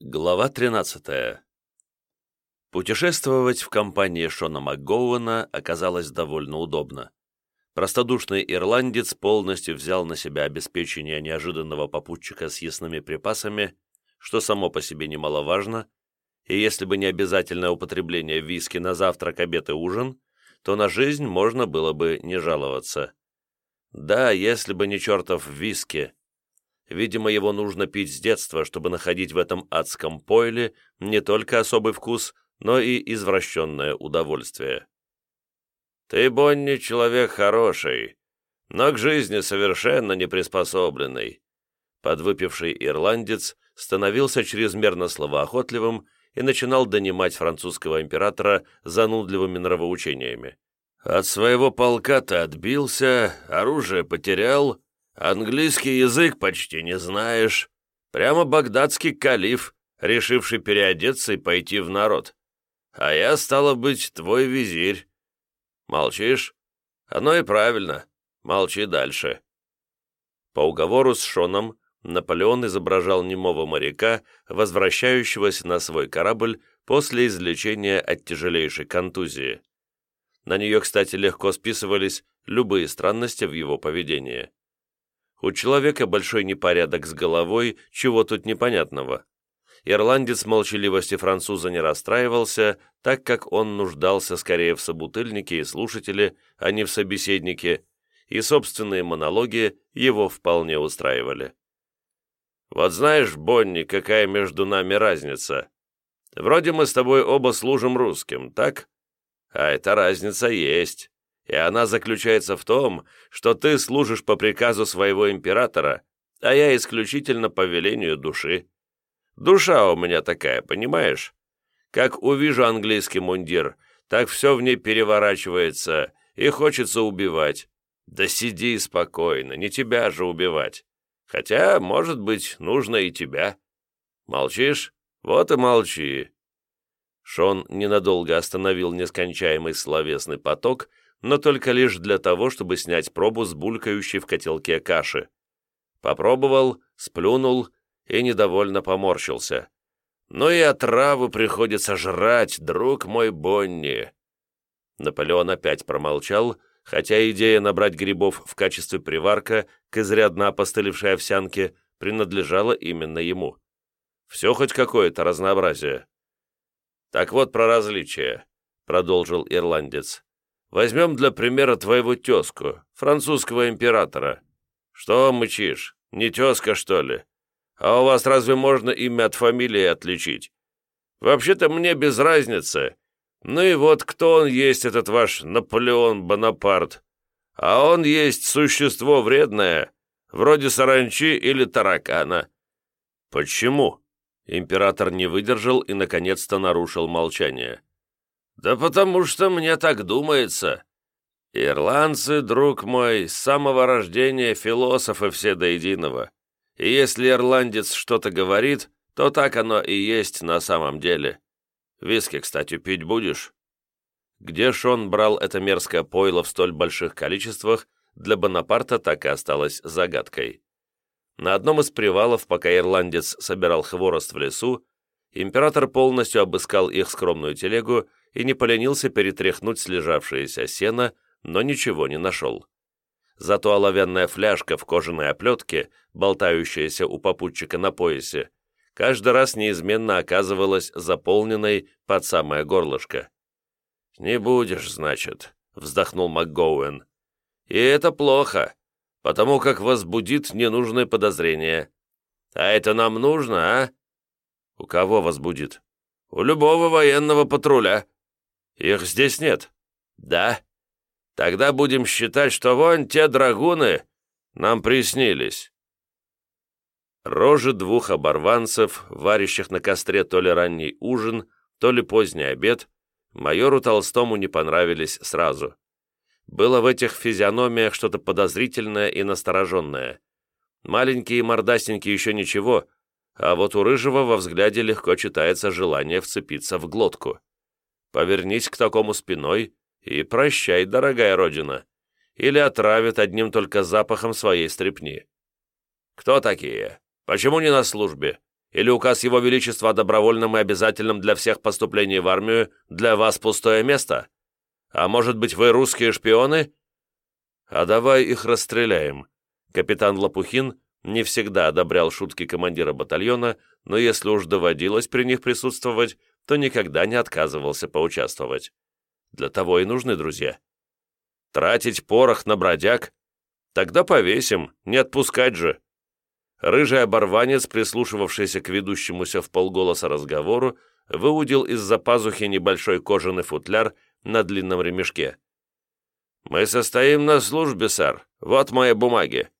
Глава 13. Путешествовать в компании Шона МакГоуэна оказалось довольно удобно. Простодушный ирландец полностью взял на себя обеспечение неожиданного попутчика с ясными припасами, что само по себе немаловажно, и если бы не обязательное употребление виски на завтрак, обед и ужин, то на жизнь можно было бы не жаловаться. Да, если бы не чертов виски, Видимо, его нужно пить с детства, чтобы находить в этом адском пойле не только особый вкус, но и извращенное удовольствие. «Ты, Бонни, человек хороший, но к жизни совершенно не приспособленный». Подвыпивший ирландец становился чрезмерно словоохотливым и начинал донимать французского императора занудливыми нравоучениями. «От своего полка ты отбился, оружие потерял, Английский язык почти не знаешь. Прямо багдадский калиф, решивший переодеться и пойти в народ. А я, стало быть, твой визирь. Молчишь? Оно и правильно. Молчи дальше. По уговору с Шоном Наполеон изображал немого моряка, возвращающегося на свой корабль после излечения от тяжелейшей контузии. На нее, кстати, легко списывались любые странности в его поведении. У человека большой непорядок с головой, чего тут непонятного. Ирландец молчаливости француза не расстраивался, так как он нуждался скорее в собутыльнике и слушателе, а не в собеседнике, и собственные монологи его вполне устраивали. «Вот знаешь, Бонни, какая между нами разница? Вроде мы с тобой оба служим русским, так? А эта разница есть и она заключается в том, что ты служишь по приказу своего императора, а я исключительно по велению души. Душа у меня такая, понимаешь? Как увижу английский мундир, так все в ней переворачивается и хочется убивать. Да сиди спокойно, не тебя же убивать. Хотя, может быть, нужно и тебя. Молчишь? Вот и молчи». Шон ненадолго остановил нескончаемый словесный поток, но только лишь для того, чтобы снять пробу с булькающей в котелке каши. Попробовал, сплюнул и недовольно поморщился. «Ну и отраву приходится жрать, друг мой Бонни!» Наполеон опять промолчал, хотя идея набрать грибов в качестве приварка к изрядно опостылевшей овсянке принадлежала именно ему. Все хоть какое-то разнообразие. «Так вот про различия», — продолжил ирландец. Возьмем для примера твоего тезку, французского императора. Что мычишь, не тезка, что ли? А у вас разве можно имя от фамилии отличить? Вообще-то мне без разницы. Ну и вот кто он есть, этот ваш Наполеон Бонапарт? А он есть существо вредное, вроде саранчи или таракана. Почему? Император не выдержал и, наконец-то, нарушил молчание. «Да потому что мне так думается. Ирландцы, друг мой, с самого рождения философы все до единого. И если ирландец что-то говорит, то так оно и есть на самом деле. Виски, кстати, пить будешь?» Где Шон брал это мерзкое пойло в столь больших количествах, для Бонапарта так и осталось загадкой. На одном из привалов, пока ирландец собирал хворост в лесу, император полностью обыскал их скромную телегу и не поленился перетряхнуть слежавшееся сено, но ничего не нашел. Зато оловянная фляжка в кожаной оплетке, болтающаяся у попутчика на поясе, каждый раз неизменно оказывалась заполненной под самое горлышко. «Не будешь, значит», — вздохнул МакГоуэн. «И это плохо, потому как возбудит ненужные подозрения. А это нам нужно, а?» «У кого возбудит?» «У любого военного патруля», их здесь нет. Да? Тогда будем считать, что вон те драгуны нам приснились. Рожи двух оборванцев, варящих на костре то ли ранний ужин, то ли поздний обед, майору Толстому не понравились сразу. Было в этих физиономиях что-то подозрительное и настороженное. Маленькие и мордастенькие еще ничего, а вот у Рыжего во взгляде легко читается желание вцепиться в глотку. Повернись к такому спиной и прощай, дорогая родина, или отравит одним только запахом своей стрепни. Кто такие? Почему не на службе? Или указ Его Величества о добровольном и обязательном для всех поступлении в армию для вас пустое место? А может быть, вы русские шпионы? А давай их расстреляем. Капитан Лопухин не всегда одобрял шутки командира батальона, но если уж доводилось при них присутствовать, то никогда не отказывался поучаствовать. Для того и нужны друзья. Тратить порох на бродяг? Тогда повесим, не отпускать же. Рыжий оборванец, прислушивавшийся к ведущемуся в полголоса разговору, выудил из-за пазухи небольшой кожаный футляр на длинном ремешке. «Мы состоим на службе, сэр. Вот мои бумаги».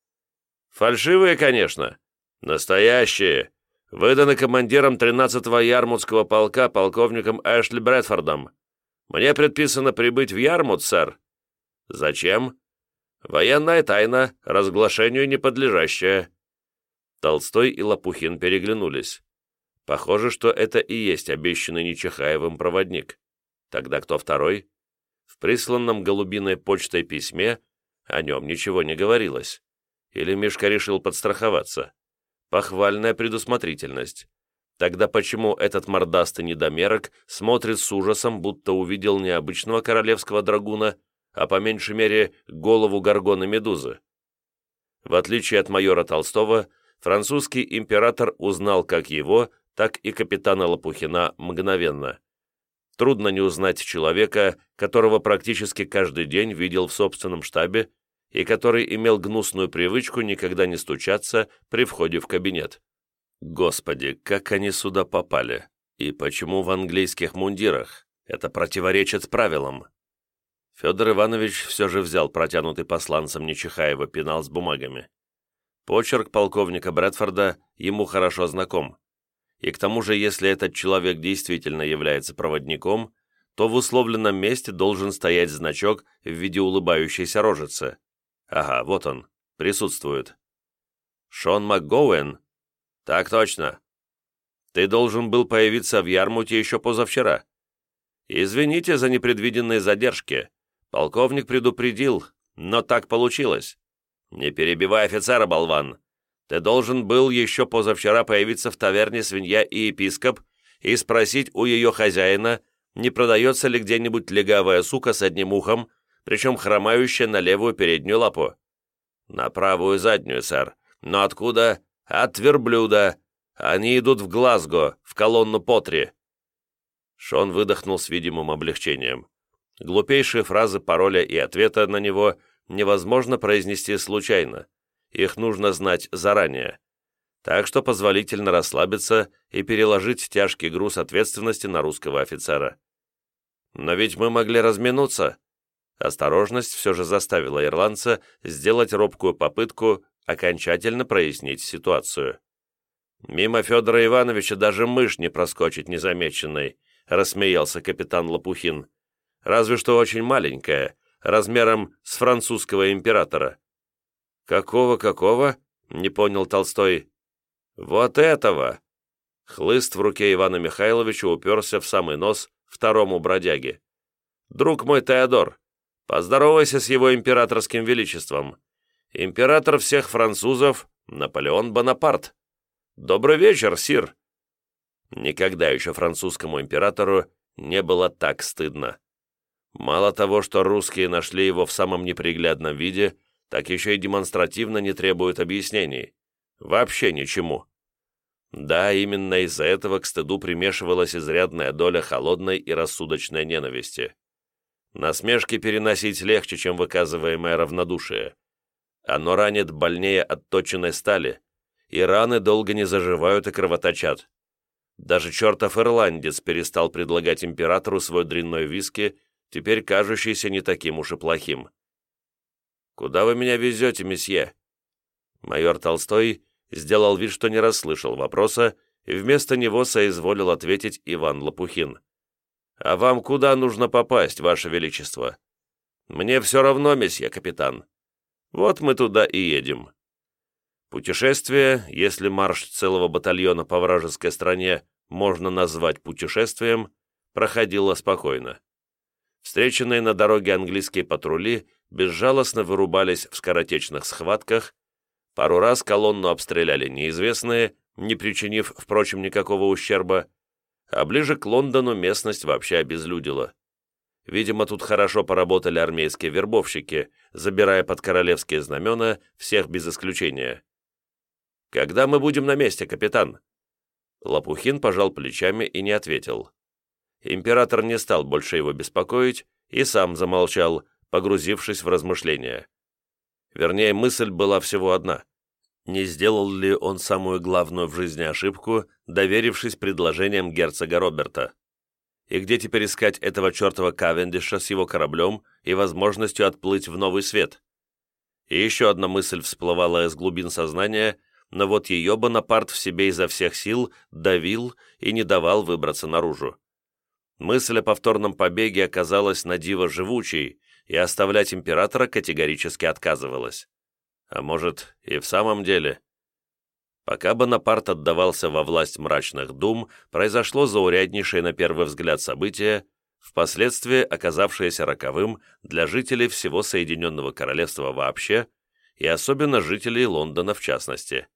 «Фальшивые, конечно. Настоящие. Выданы командиром 13-го Ярмутского полка полковником Эшли Брэдфордом. Мне предписано прибыть в Ярмут, сэр». «Зачем?» «Военная тайна, разглашению не подлежащая». Толстой и Лопухин переглянулись. Похоже, что это и есть обещанный Нечихаевым проводник. Тогда кто второй? В присланном голубиной почтой письме о нем ничего не говорилось. Или Мишка решил подстраховаться? Похвальная предусмотрительность. Тогда почему этот мордастый недомерок смотрит с ужасом, будто увидел необычного королевского драгуна, а по меньшей мере голову горгоны медузы? В отличие от майора Толстого, французский император узнал как его, так и капитана Лопухина мгновенно. Трудно не узнать человека, которого практически каждый день видел в собственном штабе и который имел гнусную привычку никогда не стучаться при входе в кабинет. Господи, как они сюда попали? И почему в английских мундирах? Это противоречит правилам. Федор Иванович все же взял протянутый посланцем Нечихаева пенал с бумагами. Почерк полковника Брэдфорда ему хорошо знаком. И к тому же, если этот человек действительно является проводником, то в условленном месте должен стоять значок в виде улыбающейся рожицы. Ага, вот он, присутствует. Шон МакГоуэн? Так точно. Ты должен был появиться в Ярмуте еще позавчера. Извините за непредвиденные задержки. Полковник предупредил, но так получилось. «Не перебивай офицера, болван! Ты должен был еще позавчера появиться в таверне «Свинья и епископ» и спросить у ее хозяина, не продается ли где-нибудь легавая сука с одним ухом, причем хромающая на левую переднюю лапу. На правую заднюю, сэр. Но откуда? От верблюда. Они идут в Глазго, в колонну Потри. Шон выдохнул с видимым облегчением. Глупейшие фразы пароля и ответа на него невозможно произнести случайно. Их нужно знать заранее. Так что позволительно расслабиться и переложить тяжкий груз ответственности на русского офицера. Но ведь мы могли разминуться. Осторожность все же заставила ирландца сделать робкую попытку окончательно прояснить ситуацию. «Мимо Федора Ивановича даже мышь не проскочит незамеченной», рассмеялся капитан Лопухин. «Разве что очень маленькая, размером с французского императора. «Какого-какого?» — не понял Толстой. «Вот этого!» Хлыст в руке Ивана Михайловича уперся в самый нос второму бродяге. «Друг мой Теодор, поздоровайся с его императорским величеством. Император всех французов Наполеон Бонапарт. Добрый вечер, сир!» Никогда еще французскому императору не было так стыдно. Мало того, что русские нашли его в самом неприглядном виде, так еще и демонстративно не требуют объяснений. Вообще ничему. Да, именно из-за этого к стыду примешивалась изрядная доля холодной и рассудочной ненависти. Насмешки переносить легче, чем выказываемое равнодушие. Оно ранит больнее отточенной стали, и раны долго не заживают и кровоточат. Даже чертов ирландец перестал предлагать императору свой дрянной виски теперь кажущийся не таким уж и плохим. «Куда вы меня везете, месье?» Майор Толстой сделал вид, что не расслышал вопроса, и вместо него соизволил ответить Иван Лопухин. «А вам куда нужно попасть, ваше величество?» «Мне все равно, месье капитан. Вот мы туда и едем». Путешествие, если марш целого батальона по вражеской стране можно назвать путешествием, проходило спокойно. Встреченные на дороге английские патрули безжалостно вырубались в скоротечных схватках, пару раз колонну обстреляли неизвестные, не причинив, впрочем, никакого ущерба, а ближе к Лондону местность вообще обезлюдила. Видимо, тут хорошо поработали армейские вербовщики, забирая под королевские знамена всех без исключения. «Когда мы будем на месте, капитан?» Лопухин пожал плечами и не ответил. Император не стал больше его беспокоить и сам замолчал, погрузившись в размышления. Вернее, мысль была всего одна. Не сделал ли он самую главную в жизни ошибку, доверившись предложениям герцога Роберта? И где теперь искать этого чертова Кавендиша с его кораблем и возможностью отплыть в новый свет? И еще одна мысль всплывала из глубин сознания, но вот ее Бонапарт в себе изо всех сил давил и не давал выбраться наружу. Мысль о повторном побеге оказалась на диво живучей, и оставлять императора категорически отказывалась. А может, и в самом деле? Пока Бонапарт отдавался во власть мрачных дум, произошло зауряднейшее на первый взгляд событие, впоследствии оказавшееся роковым для жителей всего Соединенного Королевства вообще и особенно жителей Лондона в частности.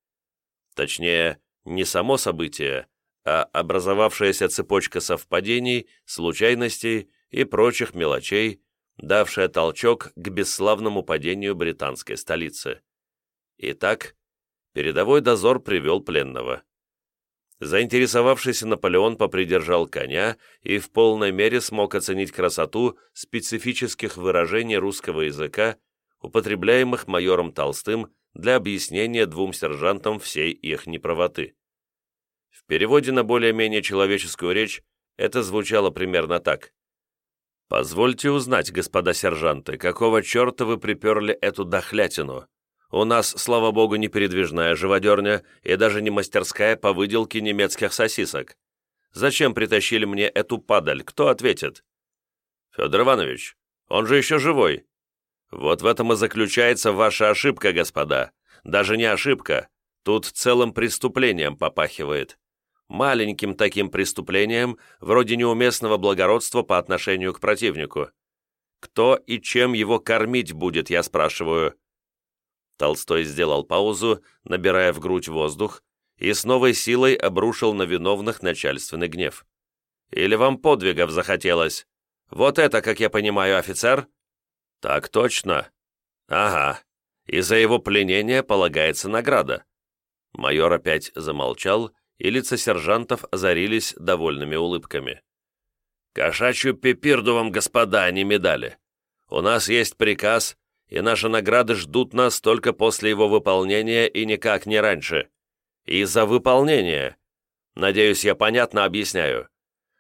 Точнее, не само событие, а образовавшаяся цепочка совпадений, случайностей и прочих мелочей, давшая толчок к бесславному падению британской столицы. Итак, передовой дозор привел пленного. Заинтересовавшийся Наполеон попридержал коня и в полной мере смог оценить красоту специфических выражений русского языка, употребляемых майором Толстым для объяснения двум сержантам всей их неправоты. В переводе на более-менее человеческую речь это звучало примерно так. «Позвольте узнать, господа сержанты, какого черта вы приперли эту дохлятину? У нас, слава богу, не передвижная живодерня и даже не мастерская по выделке немецких сосисок. Зачем притащили мне эту падаль? Кто ответит?» «Федор Иванович, он же еще живой». «Вот в этом и заключается ваша ошибка, господа. Даже не ошибка. Тут целым преступлением попахивает маленьким таким преступлением, вроде неуместного благородства по отношению к противнику. Кто и чем его кормить будет, я спрашиваю?» Толстой сделал паузу, набирая в грудь воздух, и с новой силой обрушил на виновных начальственный гнев. «Или вам подвигов захотелось? Вот это, как я понимаю, офицер?» «Так точно». «Ага. И за его пленение полагается награда». Майор опять замолчал, и лица сержантов озарились довольными улыбками. «Кошачью пепирду вам, господа, не медали. У нас есть приказ, и наши награды ждут нас только после его выполнения и никак не раньше. И за выполнение. Надеюсь, я понятно объясняю.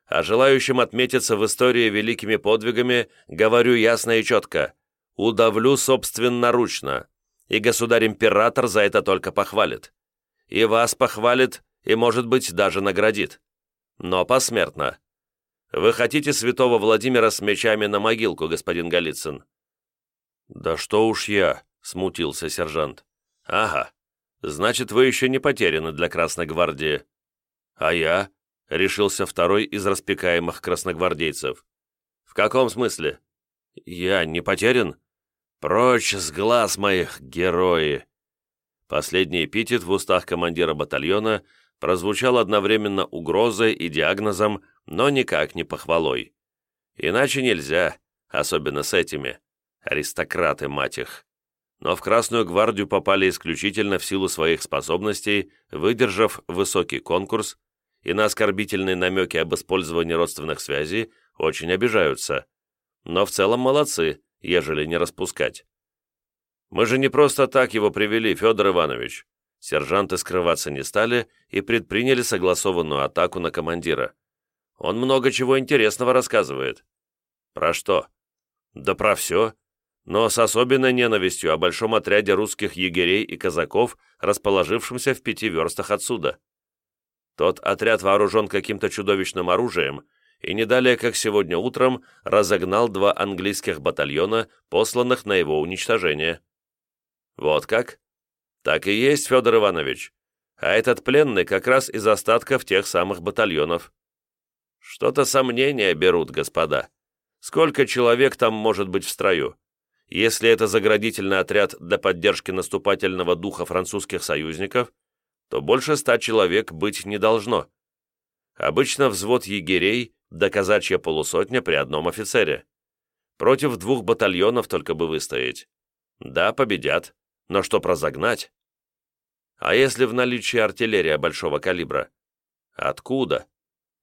А желающим отметиться в истории великими подвигами говорю ясно и четко. Удавлю собственноручно, и государь-император за это только похвалит. И вас похвалит, и, может быть, даже наградит. Но посмертно. Вы хотите святого Владимира с мечами на могилку, господин Голицын?» «Да что уж я», — смутился сержант. «Ага. Значит, вы еще не потеряны для Красной Гвардии». «А я?» — решился второй из распекаемых красногвардейцев. «В каком смысле?» «Я не потерян?» «Прочь с глаз моих, герои!» Последний эпитет в устах командира батальона прозвучал одновременно угрозой и диагнозом, но никак не похвалой. Иначе нельзя, особенно с этими. Аристократы, мать их. Но в Красную гвардию попали исключительно в силу своих способностей, выдержав высокий конкурс, и на оскорбительные намеки об использовании родственных связей очень обижаются. Но в целом молодцы, ежели не распускать. Мы же не просто так его привели, Федор Иванович. Сержанты скрываться не стали и предприняли согласованную атаку на командира. Он много чего интересного рассказывает. Про что? Да про все. Но с особенной ненавистью о большом отряде русских егерей и казаков, расположившемся в пяти верстах отсюда. Тот отряд вооружен каким-то чудовищным оружием и не далее, как сегодня утром, разогнал два английских батальона, посланных на его уничтожение. Вот как? «Так и есть, Федор Иванович. А этот пленный как раз из остатков тех самых батальонов». «Что-то сомнения берут, господа. Сколько человек там может быть в строю? Если это заградительный отряд для поддержки наступательного духа французских союзников, то больше ста человек быть не должно. Обычно взвод егерей до казачья полусотня при одном офицере. Против двух батальонов только бы выстоять. Да, победят, но что прозагнать? А если в наличии артиллерия большого калибра? Откуда?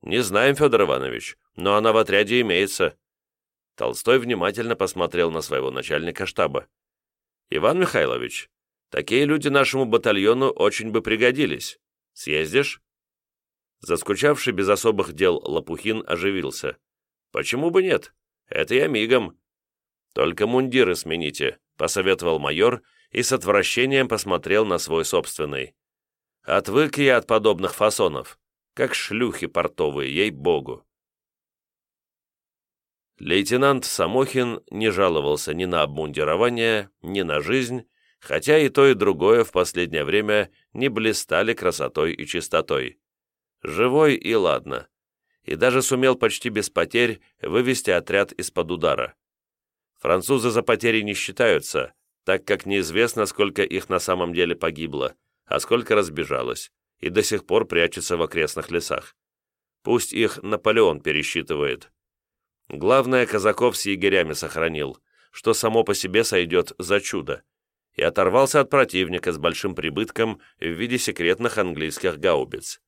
Не знаем, Федор Иванович, но она в отряде имеется. Толстой внимательно посмотрел на своего начальника штаба. «Иван Михайлович, такие люди нашему батальону очень бы пригодились. Съездишь?» Заскучавший без особых дел Лопухин оживился. «Почему бы нет? Это я мигом». «Только мундиры смените», — посоветовал майор и с отвращением посмотрел на свой собственный. «Отвык я от подобных фасонов, как шлюхи портовые, ей-богу». Лейтенант Самохин не жаловался ни на обмундирование, ни на жизнь, хотя и то, и другое в последнее время не блистали красотой и чистотой. Живой и ладно. И даже сумел почти без потерь вывести отряд из-под удара. Французы за потери не считаются, так как неизвестно, сколько их на самом деле погибло, а сколько разбежалось, и до сих пор прячется в окрестных лесах. Пусть их Наполеон пересчитывает. Главное, казаков с егерями сохранил, что само по себе сойдет за чудо, и оторвался от противника с большим прибытком в виде секретных английских гаубиц.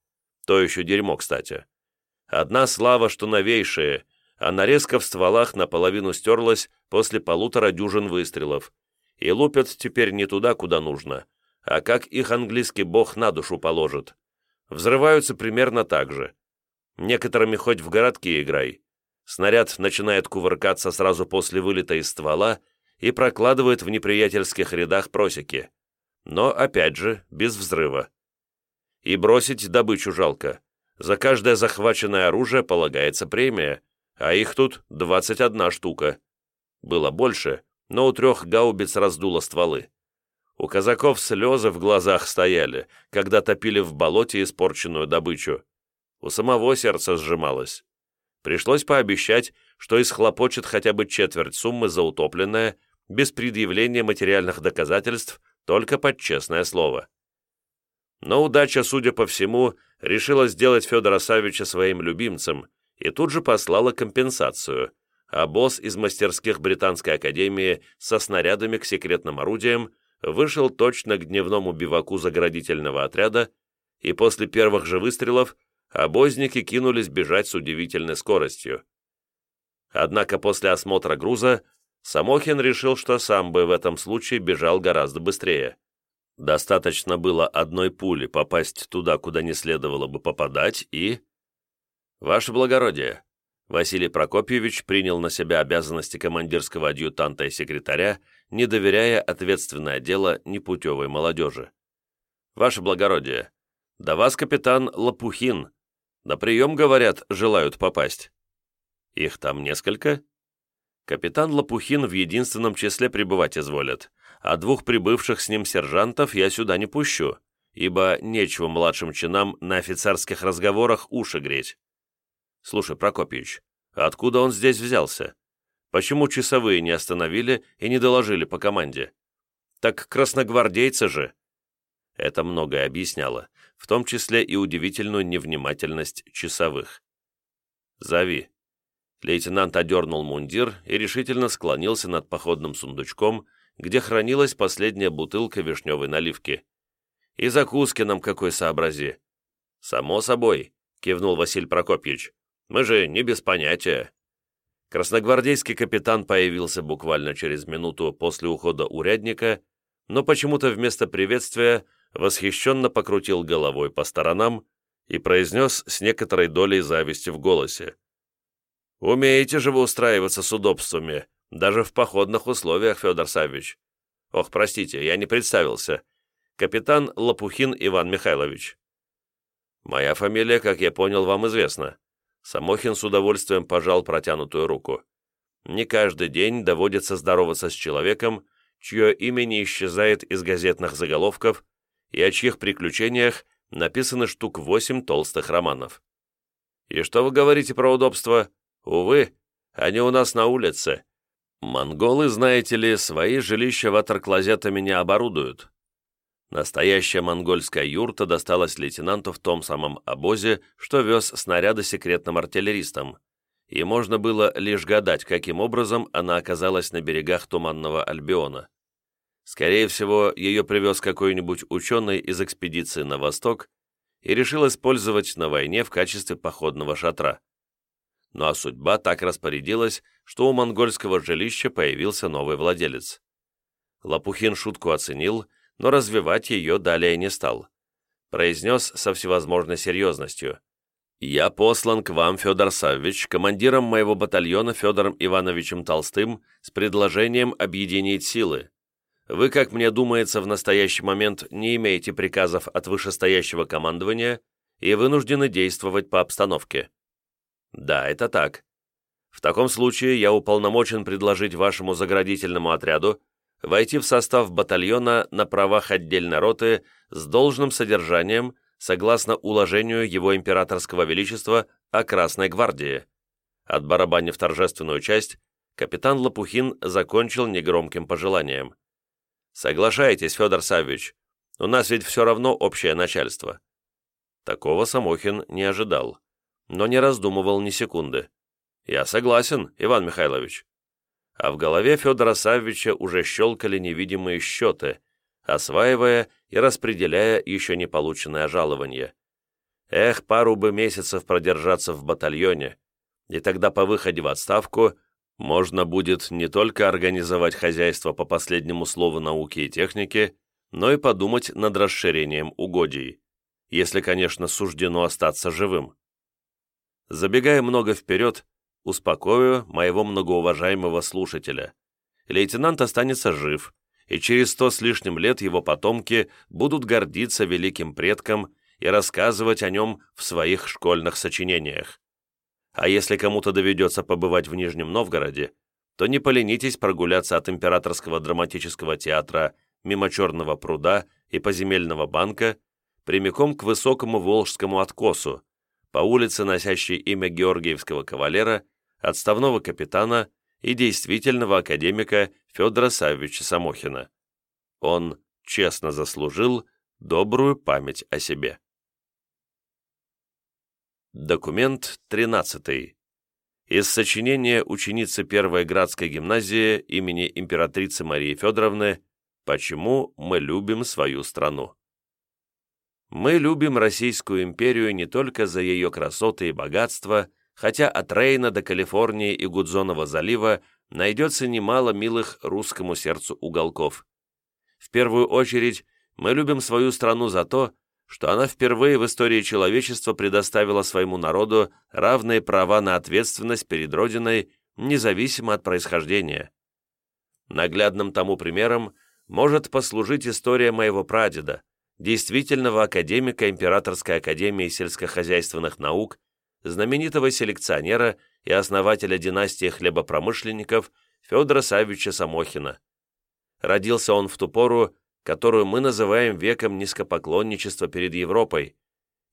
То еще дерьмо, кстати. Одна слава, что новейшие, а нарезка в стволах наполовину стерлась после полутора дюжин выстрелов, и лупят теперь не туда, куда нужно, а как их английский бог на душу положит. Взрываются примерно так же. Некоторыми хоть в городки играй. Снаряд начинает кувыркаться сразу после вылета из ствола и прокладывает в неприятельских рядах просеки. Но, опять же, без взрыва. И бросить добычу жалко. За каждое захваченное оружие полагается премия, а их тут 21 штука. Было больше, но у трех гаубиц раздуло стволы. У казаков слезы в глазах стояли, когда топили в болоте испорченную добычу. У самого сердце сжималось. Пришлось пообещать, что исхлопочет хотя бы четверть суммы за утопленное, без предъявления материальных доказательств, только под честное слово. Но удача, судя по всему, решила сделать Федора Савича своим любимцем и тут же послала компенсацию, а босс из мастерских Британской академии со снарядами к секретным орудиям вышел точно к дневному биваку заградительного отряда, и после первых же выстрелов обозники кинулись бежать с удивительной скоростью. Однако после осмотра груза Самохин решил, что сам бы в этом случае бежал гораздо быстрее. Достаточно было одной пули попасть туда, куда не следовало бы попадать, и... «Ваше благородие!» Василий Прокопьевич принял на себя обязанности командирского адъютанта и секретаря, не доверяя ответственное дело непутевой молодежи. «Ваше благородие, да вас капитан Лопухин. На прием, говорят, желают попасть». «Их там несколько?» «Капитан Лопухин в единственном числе пребывать изволят а двух прибывших с ним сержантов я сюда не пущу, ибо нечего младшим чинам на офицерских разговорах уши греть. Слушай, Прокопьевич, откуда он здесь взялся? Почему часовые не остановили и не доложили по команде? Так красногвардейцы же!» Это многое объясняло, в том числе и удивительную невнимательность часовых. «Зови». Лейтенант одернул мундир и решительно склонился над походным сундучком, где хранилась последняя бутылка вишневой наливки. «И закуски нам какой сообрази». «Само собой», — кивнул Василий Прокопьевич. «Мы же не без понятия». Красногвардейский капитан появился буквально через минуту после ухода урядника, но почему-то вместо приветствия восхищенно покрутил головой по сторонам и произнес с некоторой долей зависти в голосе. «Умеете же вы устраиваться с удобствами, даже в походных условиях, Федор Саввич. Ох, простите, я не представился. Капитан Лопухин Иван Михайлович. Моя фамилия, как я понял, вам известна. Самохин с удовольствием пожал протянутую руку. Не каждый день доводится здороваться с человеком, чье имя не исчезает из газетных заголовков и о чьих приключениях написано штук восемь толстых романов. И что вы говорите про удобство? Увы, они у нас на улице, Монголы, знаете ли, свои жилища ватерклозетами не оборудуют. Настоящая монгольская юрта досталась лейтенанту в том самом обозе, что вез снаряды секретным артиллеристам, и можно было лишь гадать, каким образом она оказалась на берегах Туманного Альбиона. Скорее всего, ее привез какой-нибудь ученый из экспедиции на восток и решил использовать на войне в качестве походного шатра. Ну а судьба так распорядилась, что у монгольского жилища появился новый владелец. Лопухин шутку оценил – но развивать ее далее не стал. Произнес со всевозможной серьезностью. «Я послан к вам, Федор Саввич, командиром моего батальона Федором Ивановичем Толстым, с предложением объединить силы. Вы, как мне думается, в настоящий момент не имеете приказов от вышестоящего командования и вынуждены действовать по обстановке». «Да, это так. В таком случае я уполномочен предложить вашему заградительному отряду войти в состав батальона на правах отдельной роты с должным содержанием согласно уложению его императорского величества о Красной гвардии. Отбарабанив торжественную часть, капитан Лопухин закончил негромким пожеланием. «Соглашайтесь, Федор Саввич, у нас ведь все равно общее начальство». Такого Самохин не ожидал, но не раздумывал ни секунды. «Я согласен, Иван Михайлович» а в голове Федора Саввича уже щелкали невидимые счеты, осваивая и распределяя еще не полученное жалование. Эх, пару бы месяцев продержаться в батальоне, и тогда по выходе в отставку можно будет не только организовать хозяйство по последнему слову науки и техники, но и подумать над расширением угодий, если, конечно, суждено остаться живым. Забегая много вперед, Успокою моего многоуважаемого слушателя. Лейтенант останется жив, и через сто с лишним лет его потомки будут гордиться великим предком и рассказывать о нем в своих школьных сочинениях. А если кому-то доведется побывать в Нижнем Новгороде, то не поленитесь прогуляться от Императорского драматического театра мимо Черного пруда и Поземельного банка прямиком к высокому Волжскому откосу, по улице, носящей имя Георгиевского кавалера, отставного капитана и действительного академика Федора Саввича Самохина. Он честно заслужил добрую память о себе. Документ 13. Из сочинения ученицы Первой Градской гимназии имени императрицы Марии Федоровны «Почему мы любим свою страну». Мы любим Российскую империю не только за ее красоты и богатство, хотя от Рейна до Калифорнии и Гудзонова залива найдется немало милых русскому сердцу уголков. В первую очередь, мы любим свою страну за то, что она впервые в истории человечества предоставила своему народу равные права на ответственность перед Родиной, независимо от происхождения. Наглядным тому примером может послужить история моего прадеда, действительного академика Императорской академии сельскохозяйственных наук знаменитого селекционера и основателя династии хлебопромышленников Федора Савича Самохина. Родился он в ту пору, которую мы называем веком низкопоклонничества перед Европой,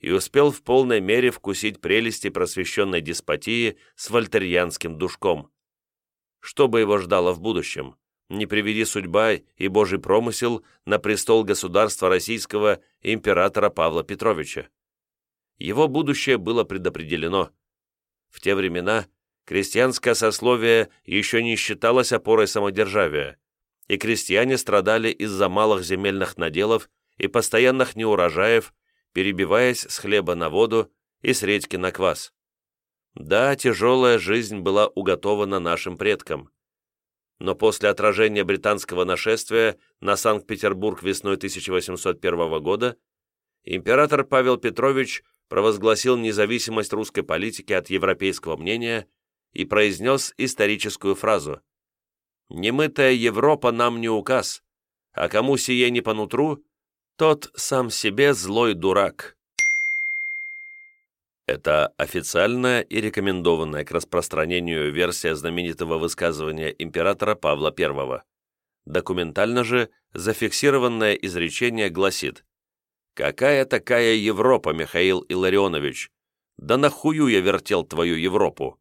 и успел в полной мере вкусить прелести просвещенной деспотии с вольтерьянским душком. Что бы его ждало в будущем? Не приведи судьба и Божий промысел на престол государства российского императора Павла Петровича его будущее было предопределено. В те времена крестьянское сословие еще не считалось опорой самодержавия, и крестьяне страдали из-за малых земельных наделов и постоянных неурожаев, перебиваясь с хлеба на воду и с редьки на квас. Да, тяжелая жизнь была уготована нашим предкам. Но после отражения британского нашествия на Санкт-Петербург весной 1801 года император Павел Петрович провозгласил независимость русской политики от европейского мнения и произнес историческую фразу «Немытая Европа нам не указ, а кому сие не по нутру, тот сам себе злой дурак». Это официальная и рекомендованная к распространению версия знаменитого высказывания императора Павла I. Документально же зафиксированное изречение гласит «Какая такая Европа, Михаил Илларионович? Да нахую я вертел твою Европу?»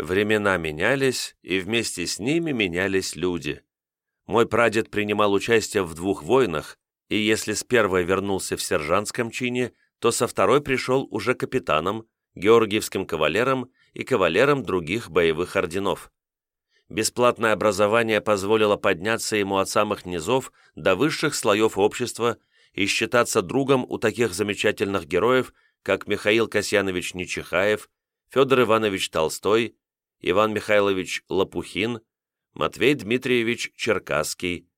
Времена менялись, и вместе с ними менялись люди. Мой прадед принимал участие в двух войнах, и если с первой вернулся в сержантском чине, то со второй пришел уже капитаном, георгиевским кавалером и кавалером других боевых орденов. Бесплатное образование позволило подняться ему от самых низов до высших слоев общества и считаться другом у таких замечательных героев, как Михаил Касьянович Нечихаев, Федор Иванович Толстой, Иван Михайлович Лопухин, Матвей Дмитриевич Черкасский.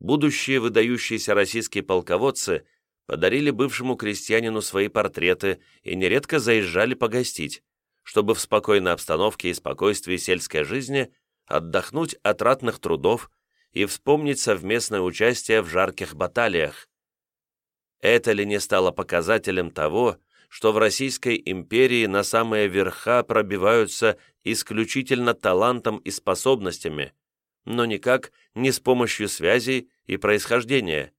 Будущие выдающиеся российские полководцы подарили бывшему крестьянину свои портреты и нередко заезжали погостить, чтобы в спокойной обстановке и спокойствии сельской жизни отдохнуть от ратных трудов и вспомнить совместное участие в жарких баталиях. Это ли не стало показателем того, что в Российской империи на самые верха пробиваются исключительно талантом и способностями, но никак не с помощью связей и происхождения.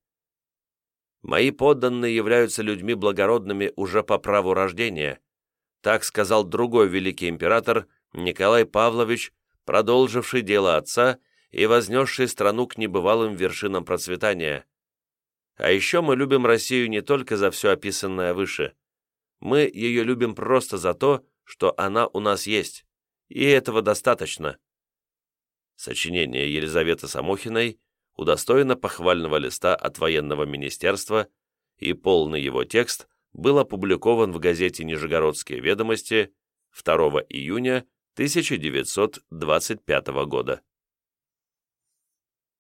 Мои подданные являются людьми благородными уже по праву рождения. Так сказал другой великий император Николай Павлович, продолживший дело отца и вознесший страну к небывалым вершинам процветания. А еще мы любим Россию не только за все описанное выше. Мы ее любим просто за то, что она у нас есть, и этого достаточно. Сочинение Елизаветы Самохиной удостоено похвального листа от военного министерства, и полный его текст был опубликован в газете «Нижегородские ведомости» 2 июня 1925 года.